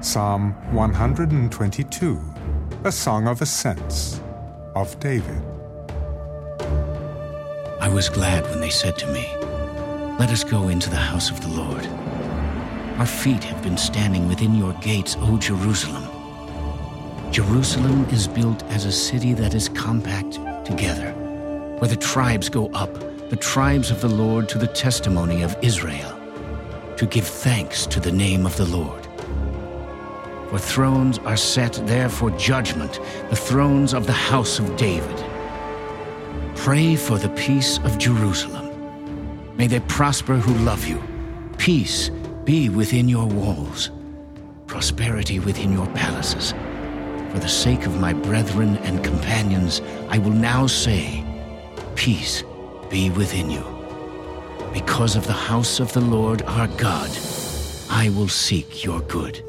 Psalm 122, a song of ascents of David. I was glad when they said to me, Let us go into the house of the Lord. Our feet have been standing within your gates, O Jerusalem. Jerusalem is built as a city that is compact together, where the tribes go up, the tribes of the Lord, to the testimony of Israel, to give thanks to the name of the Lord. For thrones are set there for judgment, the thrones of the house of David. Pray for the peace of Jerusalem. May they prosper who love you. Peace be within your walls, prosperity within your palaces. For the sake of my brethren and companions, I will now say, Peace be within you. Because of the house of the Lord our God, I will seek your good.